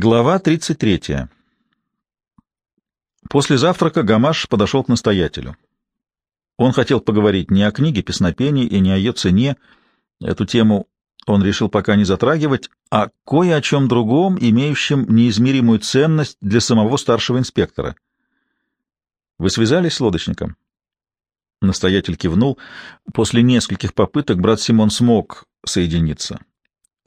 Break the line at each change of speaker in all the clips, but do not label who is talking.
Глава 33. После завтрака Гамаш подошел к настоятелю. Он хотел поговорить не о книге песнопений и не о ее цене, эту тему он решил пока не затрагивать, а кое о чем другом, имеющем неизмеримую ценность для самого старшего инспектора. «Вы связались с лодочником?» Настоятель кивнул. После нескольких попыток брат Симон смог соединиться.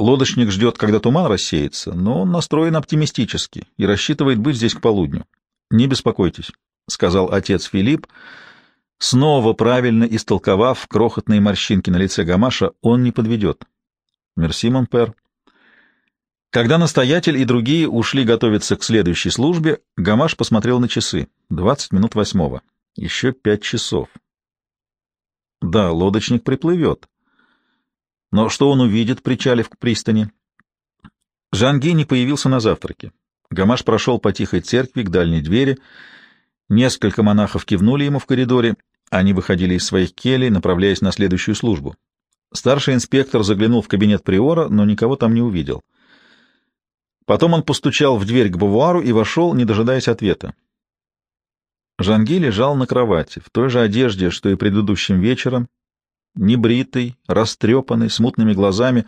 Лодочник ждет, когда туман рассеется, но он настроен оптимистически и рассчитывает быть здесь к полудню. Не беспокойтесь, — сказал отец Филипп. Снова правильно истолковав крохотные морщинки на лице Гамаша, он не подведет. Мерси, Монпер. Когда настоятель и другие ушли готовиться к следующей службе, Гамаш посмотрел на часы. Двадцать минут восьмого. Еще пять часов. Да, лодочник приплывет. Но что он увидит, причалив к пристани? Жанги не появился на завтраке. Гамаш прошел по тихой церкви к дальней двери. Несколько монахов кивнули ему в коридоре. Они выходили из своих келей, направляясь на следующую службу. Старший инспектор заглянул в кабинет приора, но никого там не увидел. Потом он постучал в дверь к бувуару и вошел, не дожидаясь ответа. Жанги лежал на кровати, в той же одежде, что и предыдущим вечером, небритый, растрепанный, с мутными глазами.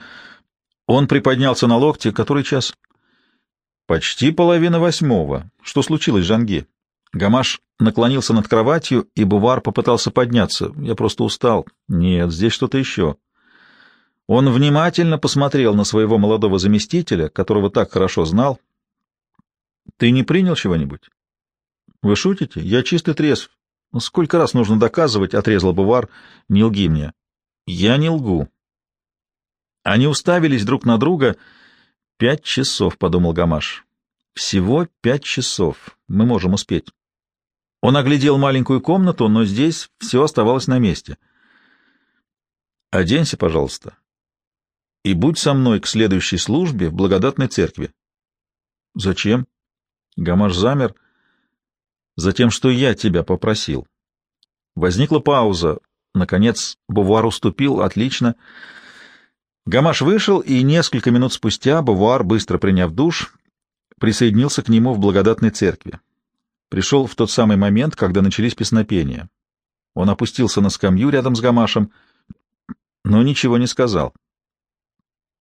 Он приподнялся на локте. Который час? Почти половина восьмого. Что случилось, Жанги? Гамаш наклонился над кроватью, и Бувар попытался подняться. Я просто устал. Нет, здесь что-то еще. Он внимательно посмотрел на своего молодого заместителя, которого так хорошо знал. Ты не принял чего-нибудь? Вы шутите? Я чистый трезв. Ну, сколько раз нужно доказывать, — отрезал Бувар, — не лги мне. Я не лгу. Они уставились друг на друга. Пять часов, — подумал Гамаш. Всего пять часов. Мы можем успеть. Он оглядел маленькую комнату, но здесь все оставалось на месте. Оденься, пожалуйста, и будь со мной к следующей службе в благодатной церкви. Зачем? Гамаш замер. Затем, что я тебя попросил. Возникла пауза. Наконец Бувар уступил. Отлично. Гамаш вышел, и несколько минут спустя Бувар, быстро приняв душ, присоединился к нему в благодатной церкви. Пришел в тот самый момент, когда начались песнопения. Он опустился на скамью рядом с Гамашем, но ничего не сказал.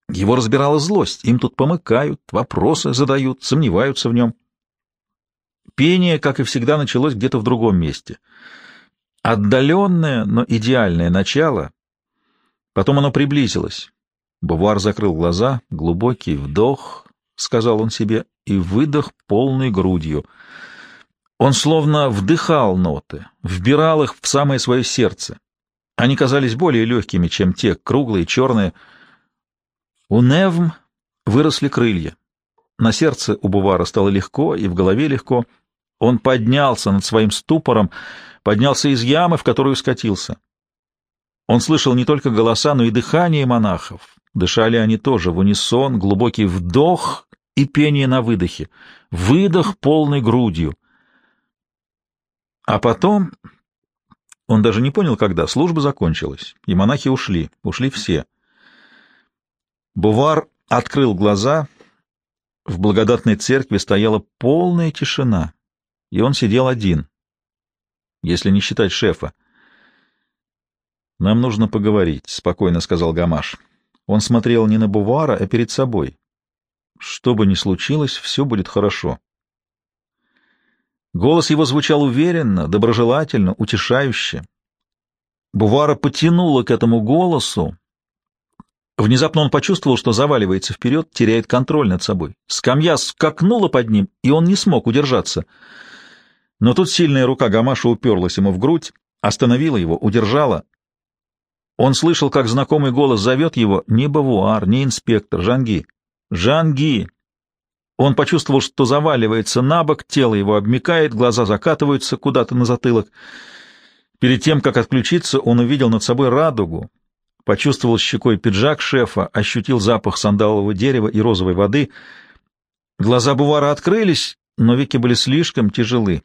Его разбирала злость. Им тут помыкают, вопросы задают, сомневаются в нем. Пение, как и всегда, началось где-то в другом месте. Отдаленное, но идеальное начало. Потом оно приблизилось. Бувар закрыл глаза, глубокий вдох, — сказал он себе, — и выдох полной грудью. Он словно вдыхал ноты, вбирал их в самое свое сердце. Они казались более легкими, чем те круглые, черные. У Невм выросли крылья. На сердце у Бувара стало легко и в голове легко. Он поднялся над своим ступором, поднялся из ямы, в которую скатился. Он слышал не только голоса, но и дыхание монахов. Дышали они тоже в унисон, глубокий вдох и пение на выдохе, выдох полной грудью. А потом, он даже не понял, когда, служба закончилась, и монахи ушли, ушли все. Бувар открыл глаза — в благодатной церкви стояла полная тишина, и он сидел один, если не считать шефа. «Нам нужно поговорить», — спокойно сказал Гамаш. Он смотрел не на Бувара, а перед собой. «Что бы ни случилось, все будет хорошо». Голос его звучал уверенно, доброжелательно, утешающе. Бувара потянула к этому голосу, Внезапно он почувствовал, что заваливается вперед, теряет контроль над собой. Скамья скакнула под ним, и он не смог удержаться. Но тут сильная рука Гамаша уперлась ему в грудь, остановила его, удержала. Он слышал, как знакомый голос зовет его не Бавуар, не инспектор, Жанги. Жанги! Он почувствовал, что заваливается на бок, тело его обмикает, глаза закатываются куда-то на затылок. Перед тем, как отключиться, он увидел над собой радугу, почувствовал щекой пиджак шефа, ощутил запах сандалового дерева и розовой воды. Глаза Бувара открылись, но веки были слишком тяжелы,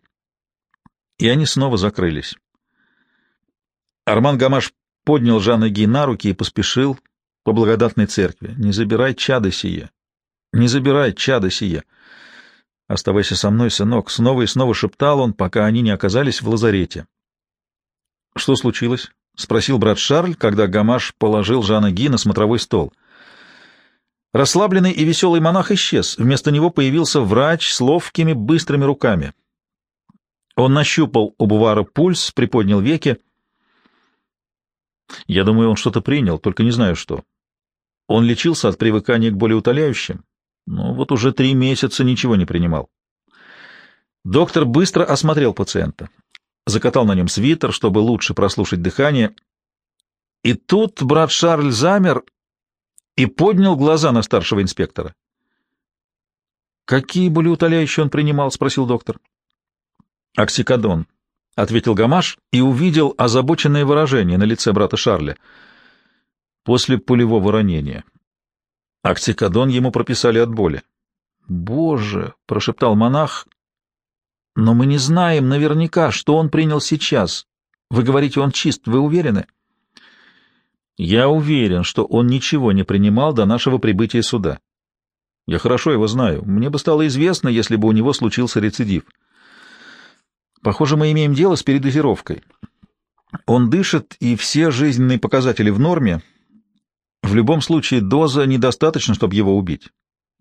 и они снова закрылись. Арман Гамаш поднял Жанна Ги на руки и поспешил по благодатной церкви. «Не забирай чады сие. Не забирай чадо сие. Оставайся со мной, сынок, снова и снова шептал он, пока они не оказались в лазарете. Что случилось? спросил брат Шарль, когда Гамаш положил Жана Ги на смотровой стол. Расслабленный и веселый монах исчез. Вместо него появился врач с ловкими, быстрыми руками. Он нащупал у Бувара пульс, приподнял веки. Я думаю, он что-то принял, только не знаю что. Он лечился от привыкания к болеутоляющим, но вот уже три месяца ничего не принимал. Доктор быстро осмотрел пациента, закатал на нем свитер, чтобы лучше прослушать дыхание. И тут брат Шарль замер и поднял глаза на старшего инспектора. «Какие болеутоляющие он принимал?» — спросил доктор. «Оксикодон», — ответил Гамаш и увидел озабоченное выражение на лице брата Шарля — после пулевого ранения. Оксикодон ему прописали от боли. «Боже!» — прошептал монах. «Но мы не знаем наверняка, что он принял сейчас. Вы говорите, он чист, вы уверены?» «Я уверен, что он ничего не принимал до нашего прибытия сюда. Я хорошо его знаю. Мне бы стало известно, если бы у него случился рецидив. Похоже, мы имеем дело с передозировкой. Он дышит, и все жизненные показатели в норме, в любом случае, доза недостаточно, чтобы его убить.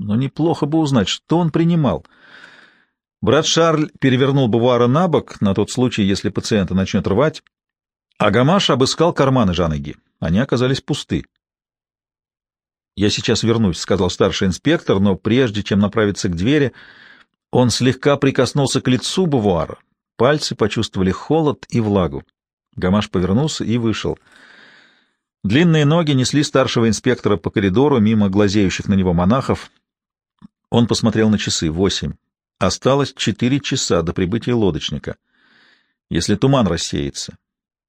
Но неплохо бы узнать, что он принимал. Брат Шарль перевернул Бувара на бок, на тот случай, если пациента начнет рвать, а Гамаш обыскал карманы Жанеги. Они оказались пусты. «Я сейчас вернусь», — сказал старший инспектор, но прежде чем направиться к двери, он слегка прикоснулся к лицу Бувара. Пальцы почувствовали холод и влагу. Гамаш повернулся и вышел — Длинные ноги несли старшего инспектора по коридору мимо глазеющих на него монахов. Он посмотрел на часы. Восемь. Осталось четыре часа до прибытия лодочника. Если туман рассеется.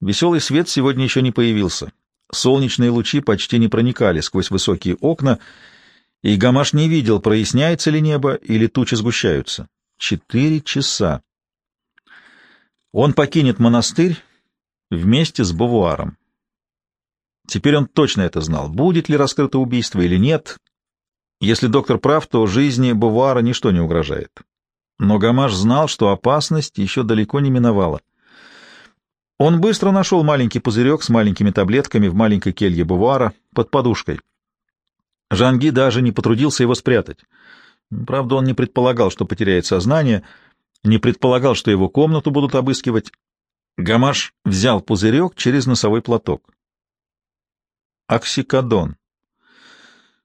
Веселый свет сегодня еще не появился. Солнечные лучи почти не проникали сквозь высокие окна, и Гамаш не видел, проясняется ли небо или тучи сгущаются. Четыре часа. Он покинет монастырь вместе с Бавуаром. Теперь он точно это знал, будет ли раскрыто убийство или нет. Если доктор прав, то жизни Бувара ничто не угрожает. Но Гамаш знал, что опасность еще далеко не миновала. Он быстро нашел маленький пузырек с маленькими таблетками в маленькой келье Бувара под подушкой. Жанги даже не потрудился его спрятать. Правда, он не предполагал, что потеряет сознание, не предполагал, что его комнату будут обыскивать. Гамаш взял пузырек через носовой платок оксикодон.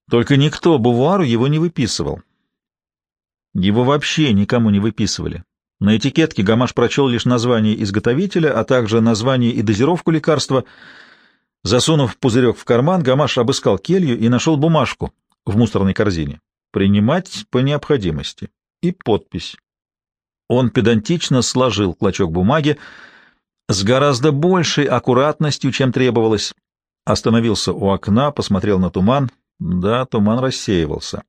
Только никто Бувару его не выписывал. Его вообще никому не выписывали. На этикетке Гамаш прочел лишь название изготовителя, а также название и дозировку лекарства. Засунув пузырек в карман, Гамаш обыскал келью и нашел бумажку в мусорной корзине. «Принимать по необходимости» и подпись. Он педантично сложил клочок бумаги с гораздо большей аккуратностью, чем требовалось, Остановился у окна, посмотрел на туман. Да, туман рассеивался.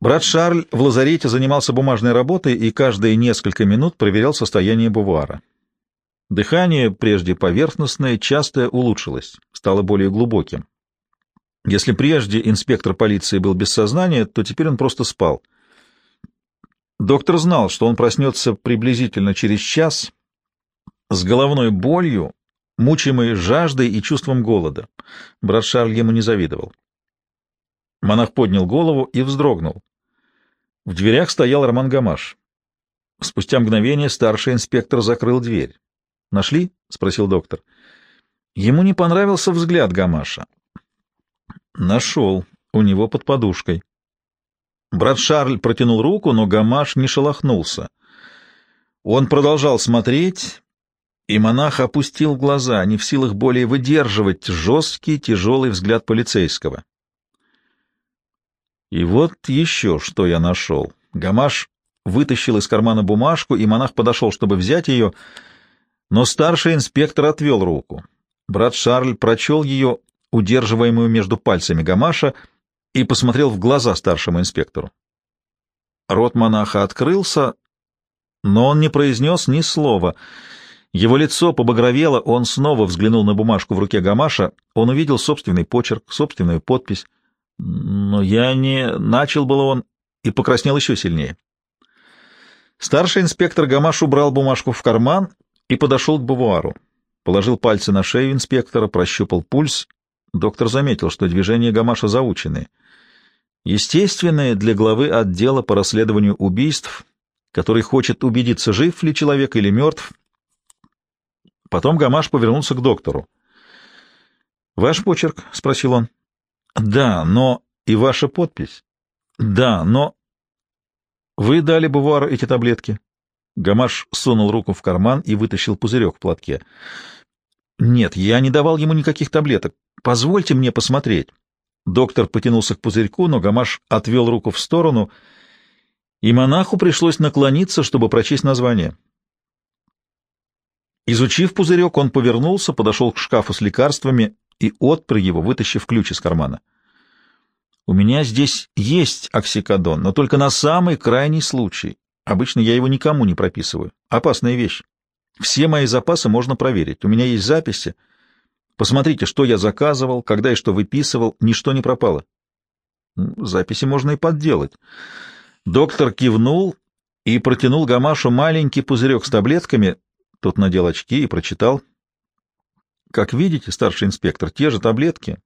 Брат Шарль в лазарете занимался бумажной работой и каждые несколько минут проверял состояние бувара. Дыхание, прежде поверхностное, часто улучшилось, стало более глубоким. Если прежде инспектор полиции был без сознания, то теперь он просто спал. Доктор знал, что он проснется приблизительно через час с головной болью мучимый жаждой и чувством голода. Брат Шарль ему не завидовал. Монах поднял голову и вздрогнул. В дверях стоял Роман Гамаш. Спустя мгновение старший инспектор закрыл дверь. «Нашли?» — спросил доктор. Ему не понравился взгляд Гамаша. «Нашел. У него под подушкой». Брат Шарль протянул руку, но Гамаш не шелохнулся. Он продолжал смотреть, и монах опустил глаза, не в силах более выдерживать жесткий, тяжелый взгляд полицейского. И вот еще что я нашел. Гамаш вытащил из кармана бумажку, и монах подошел, чтобы взять ее, но старший инспектор отвел руку. Брат Шарль прочел ее, удерживаемую между пальцами Гамаша, и посмотрел в глаза старшему инспектору. Рот монаха открылся, но он не произнес ни слова — его лицо побагровело, он снова взглянул на бумажку в руке Гамаша, он увидел собственный почерк, собственную подпись. Но я не... Начал было он и покраснел еще сильнее. Старший инспектор Гамаш убрал бумажку в карман и подошел к бувуару. Положил пальцы на шею инспектора, прощупал пульс. Доктор заметил, что движения Гамаша заучены. Естественное для главы отдела по расследованию убийств, который хочет убедиться, жив ли человек или мертв. Потом Гамаш повернулся к доктору. «Ваш почерк?» — спросил он. «Да, но...» «И ваша подпись?» «Да, но...» «Вы дали Бувару эти таблетки?» Гамаш сунул руку в карман и вытащил пузырек в платке. «Нет, я не давал ему никаких таблеток. Позвольте мне посмотреть». Доктор потянулся к пузырьку, но Гамаш отвел руку в сторону, и монаху пришлось наклониться, чтобы прочесть название. Изучив пузырек, он повернулся, подошел к шкафу с лекарствами и отпер его, вытащив ключ из кармана. «У меня здесь есть оксикодон, но только на самый крайний случай. Обычно я его никому не прописываю. Опасная вещь. Все мои запасы можно проверить. У меня есть записи. Посмотрите, что я заказывал, когда и что выписывал. Ничто не пропало. Записи можно и подделать. Доктор кивнул и протянул Гамашу маленький пузырек с таблетками. Тот надел очки и прочитал. Как видите, старший инспектор, те же таблетки.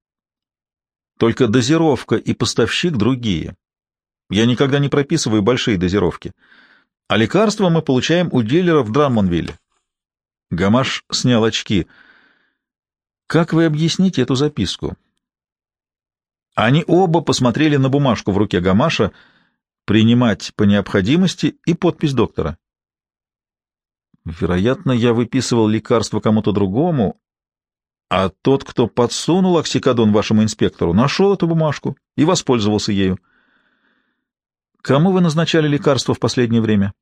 Только дозировка и поставщик другие. Я никогда не прописываю большие дозировки. А лекарства мы получаем у дилера в Драммонвилле. Гамаш снял очки. Как вы объясните эту записку? Они оба посмотрели на бумажку в руке Гамаша, принимать по необходимости и подпись доктора. Вероятно, я выписывал лекарство кому-то другому, а тот, кто подсунул оксикодон вашему инспектору, нашел эту бумажку и воспользовался ею. Кому вы назначали лекарства в последнее время?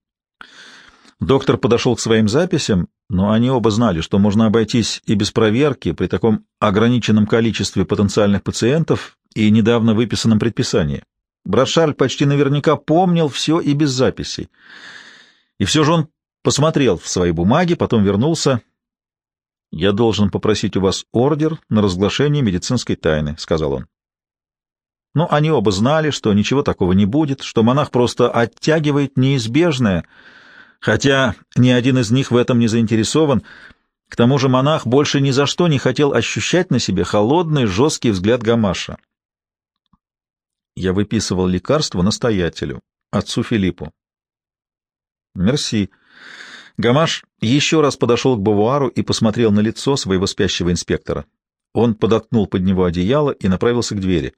Доктор подошел к своим записям, но они оба знали, что можно обойтись и без проверки при таком ограниченном количестве потенциальных пациентов и недавно выписанном предписании. Брошаль почти наверняка помнил все и без записей. И все же он посмотрел в свои бумаги, потом вернулся. «Я должен попросить у вас ордер на разглашение медицинской тайны», — сказал он. Но они оба знали, что ничего такого не будет, что монах просто оттягивает неизбежное, хотя ни один из них в этом не заинтересован. К тому же монах больше ни за что не хотел ощущать на себе холодный, жесткий взгляд Гамаша. Я выписывал лекарство настоятелю, отцу Филиппу. Мерси. Гамаш еще раз подошел к Бавуару и посмотрел на лицо своего спящего инспектора. Он подоткнул под него одеяло и направился к двери.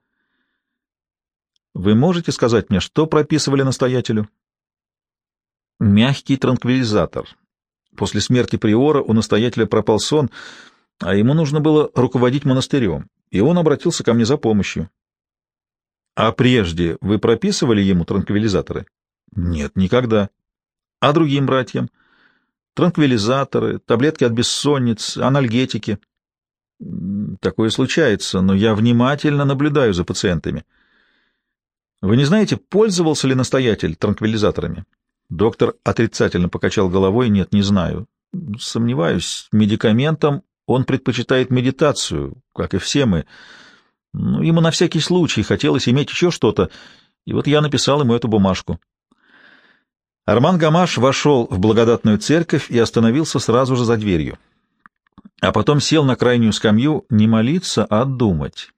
Вы можете сказать мне, что прописывали настоятелю? Мягкий транквилизатор. После смерти приора у настоятеля пропал сон, а ему нужно было руководить монастырем, и он обратился ко мне за помощью. А прежде вы прописывали ему транквилизаторы? Нет, никогда. А другим братьям? Транквилизаторы, таблетки от бессонниц, анальгетики. Такое случается, но я внимательно наблюдаю за пациентами. Вы не знаете, пользовался ли настоятель транквилизаторами? Доктор отрицательно покачал головой. Нет, не знаю. Сомневаюсь. Медикаментом он предпочитает медитацию, как и все мы. Ну, ему на всякий случай хотелось иметь еще что-то, и вот я написал ему эту бумажку. Арман Гамаш вошел в благодатную церковь и остановился сразу же за дверью. А потом сел на крайнюю скамью не молиться, а думать.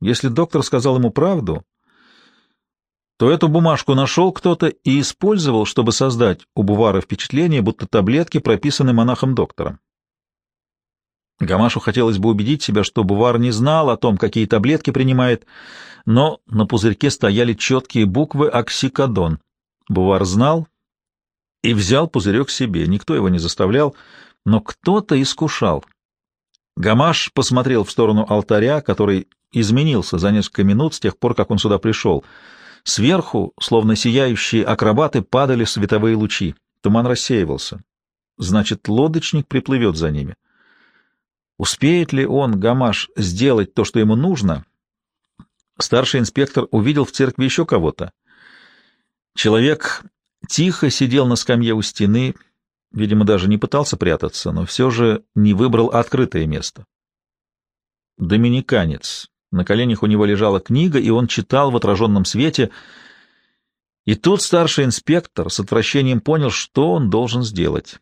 Если доктор сказал ему правду, то эту бумажку нашел кто-то и использовал, чтобы создать у Бувара впечатление, будто таблетки прописаны монахом-доктором. Гамашу хотелось бы убедить себя, что Бувар не знал о том, какие таблетки принимает, но на пузырьке стояли четкие буквы «Оксикодон». Бувар знал и взял пузырек себе, никто его не заставлял, но кто-то искушал. Гамаш посмотрел в сторону алтаря, который изменился за несколько минут с тех пор, как он сюда пришел — Сверху, словно сияющие акробаты, падали световые лучи. Туман рассеивался. Значит, лодочник приплывет за ними. Успеет ли он, Гамаш, сделать то, что ему нужно? Старший инспектор увидел в церкви еще кого-то. Человек тихо сидел на скамье у стены, видимо, даже не пытался прятаться, но все же не выбрал открытое место. Доминиканец, На коленях у него лежала книга, и он читал в отраженном свете. И тут старший инспектор с отвращением понял, что он должен сделать.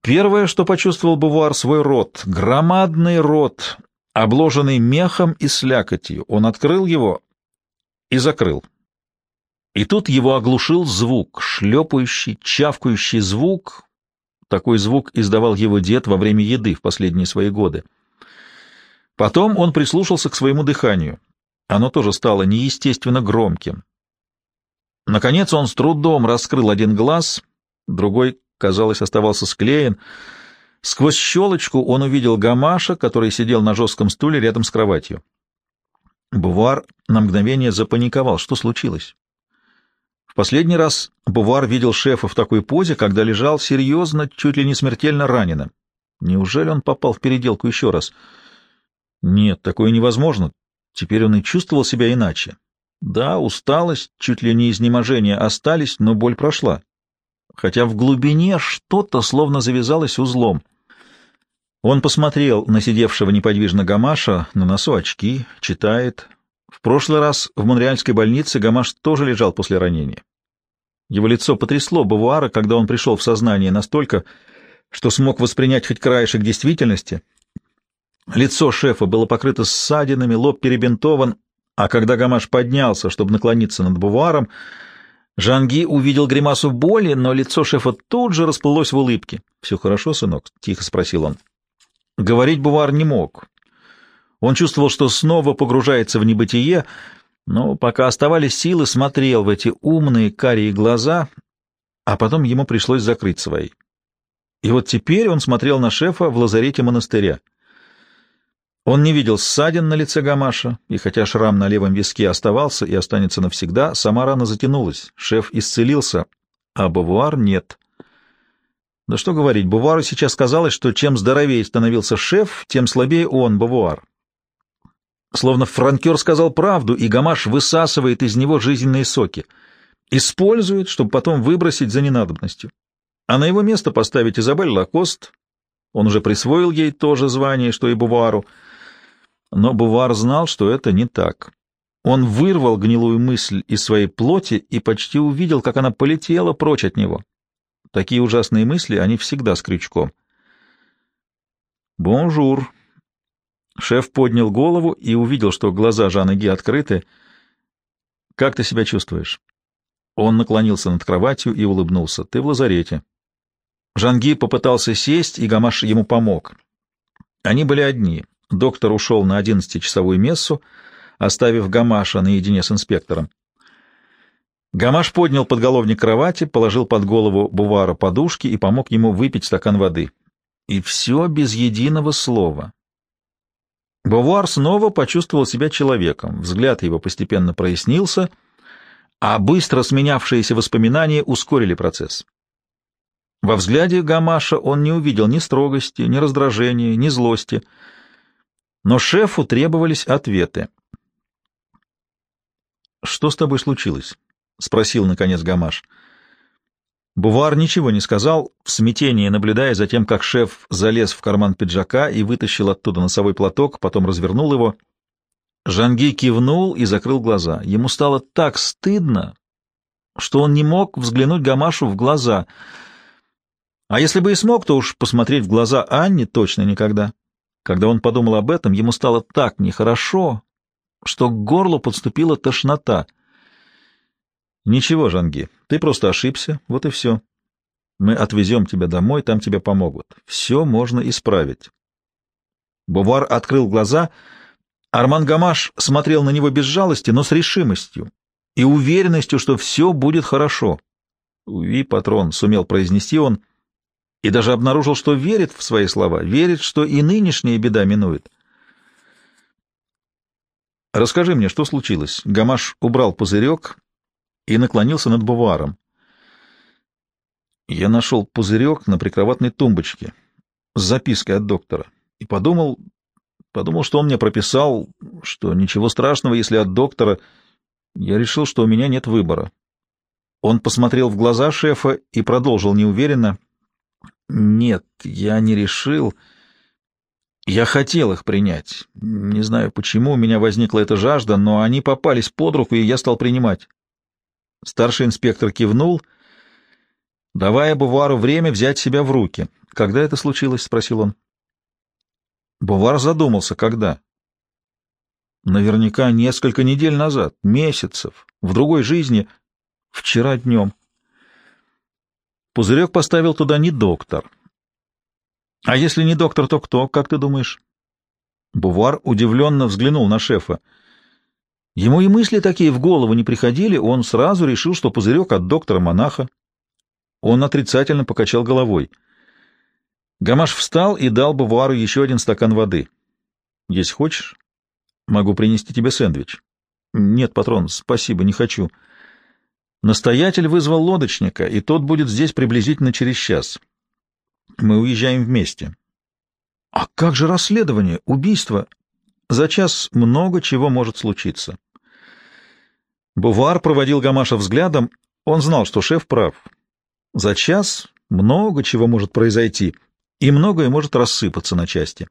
Первое, что почувствовал Бувуар, свой рот, громадный рот, обложенный мехом и слякотью. Он открыл его и закрыл. И тут его оглушил звук, шлепающий, чавкающий звук. Такой звук издавал его дед во время еды в последние свои годы. Потом он прислушался к своему дыханию. Оно тоже стало неестественно громким. Наконец он с трудом раскрыл один глаз, другой, казалось, оставался склеен. Сквозь щелочку он увидел Гамаша, который сидел на жестком стуле рядом с кроватью. Бувар на мгновение запаниковал. Что случилось? В последний раз Бувар видел шефа в такой позе, когда лежал серьезно, чуть ли не смертельно раненым. Неужели он попал в переделку еще раз? — нет, такое невозможно. Теперь он и чувствовал себя иначе. Да, усталость, чуть ли не изнеможение остались, но боль прошла. Хотя в глубине что-то словно завязалось узлом. Он посмотрел на сидевшего неподвижно Гамаша, на носу очки, читает. В прошлый раз в Монреальской больнице Гамаш тоже лежал после ранения. Его лицо потрясло Бавуара, когда он пришел в сознание настолько, что смог воспринять хоть краешек действительности — Лицо шефа было покрыто ссадинами, лоб перебинтован, а когда Гамаш поднялся, чтобы наклониться над буваром, Жанги увидел гримасу боли, но лицо шефа тут же расплылось в улыбке. — Все хорошо, сынок? — тихо спросил он. Говорить бувар не мог. Он чувствовал, что снова погружается в небытие, но пока оставались силы, смотрел в эти умные карие глаза, а потом ему пришлось закрыть свои. И вот теперь он смотрел на шефа в лазарете монастыря. Он не видел ссадин на лице Гамаша, и хотя шрам на левом виске оставался и останется навсегда, сама рана затянулась, шеф исцелился, а Бавуар нет. Да что говорить, Бавуару сейчас казалось, что чем здоровее становился шеф, тем слабее он, Бавуар. Словно франкер сказал правду, и Гамаш высасывает из него жизненные соки. Использует, чтобы потом выбросить за ненадобностью. А на его место поставить Изабель Лакост. Он уже присвоил ей то же звание, что и Бувару — но Бувар знал, что это не так. Он вырвал гнилую мысль из своей плоти и почти увидел, как она полетела прочь от него. Такие ужасные мысли, они всегда с крючком. «Bonjour!» Шеф поднял голову и увидел, что глаза Жанны Ги открыты. «Как ты себя чувствуешь?» Он наклонился над кроватью и улыбнулся. «Ты в лазарете». Жанги попытался сесть, и Гамаш ему помог. Они были одни. Доктор ушел на одиннадцатичасовую мессу, оставив Гамаша наедине с инспектором. Гамаш поднял подголовник кровати, положил под голову Бувара подушки и помог ему выпить стакан воды. И все без единого слова. Бувар снова почувствовал себя человеком, взгляд его постепенно прояснился, а быстро сменявшиеся воспоминания ускорили процесс. Во взгляде Гамаша он не увидел ни строгости, ни раздражения, ни злости — но шефу требовались ответы. «Что с тобой случилось?» — спросил, наконец, Гамаш. Бувар ничего не сказал, в смятении наблюдая за тем, как шеф залез в карман пиджака и вытащил оттуда носовой платок, потом развернул его. Жанги кивнул и закрыл глаза. Ему стало так стыдно, что он не мог взглянуть Гамашу в глаза. А если бы и смог, то уж посмотреть в глаза Анне точно никогда. Когда он подумал об этом, ему стало так нехорошо, что к горлу подступила тошнота. «Ничего, Жанги, ты просто ошибся, вот и все. Мы отвезем тебя домой, там тебе помогут. Все можно исправить». Бувар открыл глаза. Арман Гамаш смотрел на него без жалости, но с решимостью и уверенностью, что все будет хорошо. «Уви, патрон», — сумел произнести он, — и даже обнаружил, что верит в свои слова, верит, что и нынешняя беда минует. «Расскажи мне, что случилось?» Гамаш убрал пузырек и наклонился над буваром. Я нашел пузырек на прикроватной тумбочке с запиской от доктора и подумал, подумал, что он мне прописал, что ничего страшного, если от доктора. Я решил, что у меня нет выбора. Он посмотрел в глаза шефа и продолжил неуверенно. Нет, я не решил. Я хотел их принять. Не знаю, почему у меня возникла эта жажда, но они попались под руку, и я стал принимать. Старший инспектор кивнул, давая Бувару время взять себя в руки. «Когда это случилось?» — спросил он. Бувар задумался, когда. Наверняка несколько недель назад, месяцев, в другой жизни, вчера днем. Пузырек поставил туда не доктор. А если не доктор, то кто, как ты думаешь? Бувар удивленно взглянул на шефа. Ему и мысли такие в голову не приходили, он сразу решил, что пузырек от доктора-монаха. Он отрицательно покачал головой. Гамаш встал и дал Бувару еще один стакан воды. — Есть хочешь? Могу принести тебе сэндвич. — Нет, патрон, спасибо, не хочу. Настоятель вызвал лодочника, и тот будет здесь приблизительно через час. Мы уезжаем вместе. — А как же расследование, убийство? За час много чего может случиться. Бувар проводил Гамаша взглядом. Он знал, что шеф прав. За час много чего может произойти, и многое может рассыпаться на части.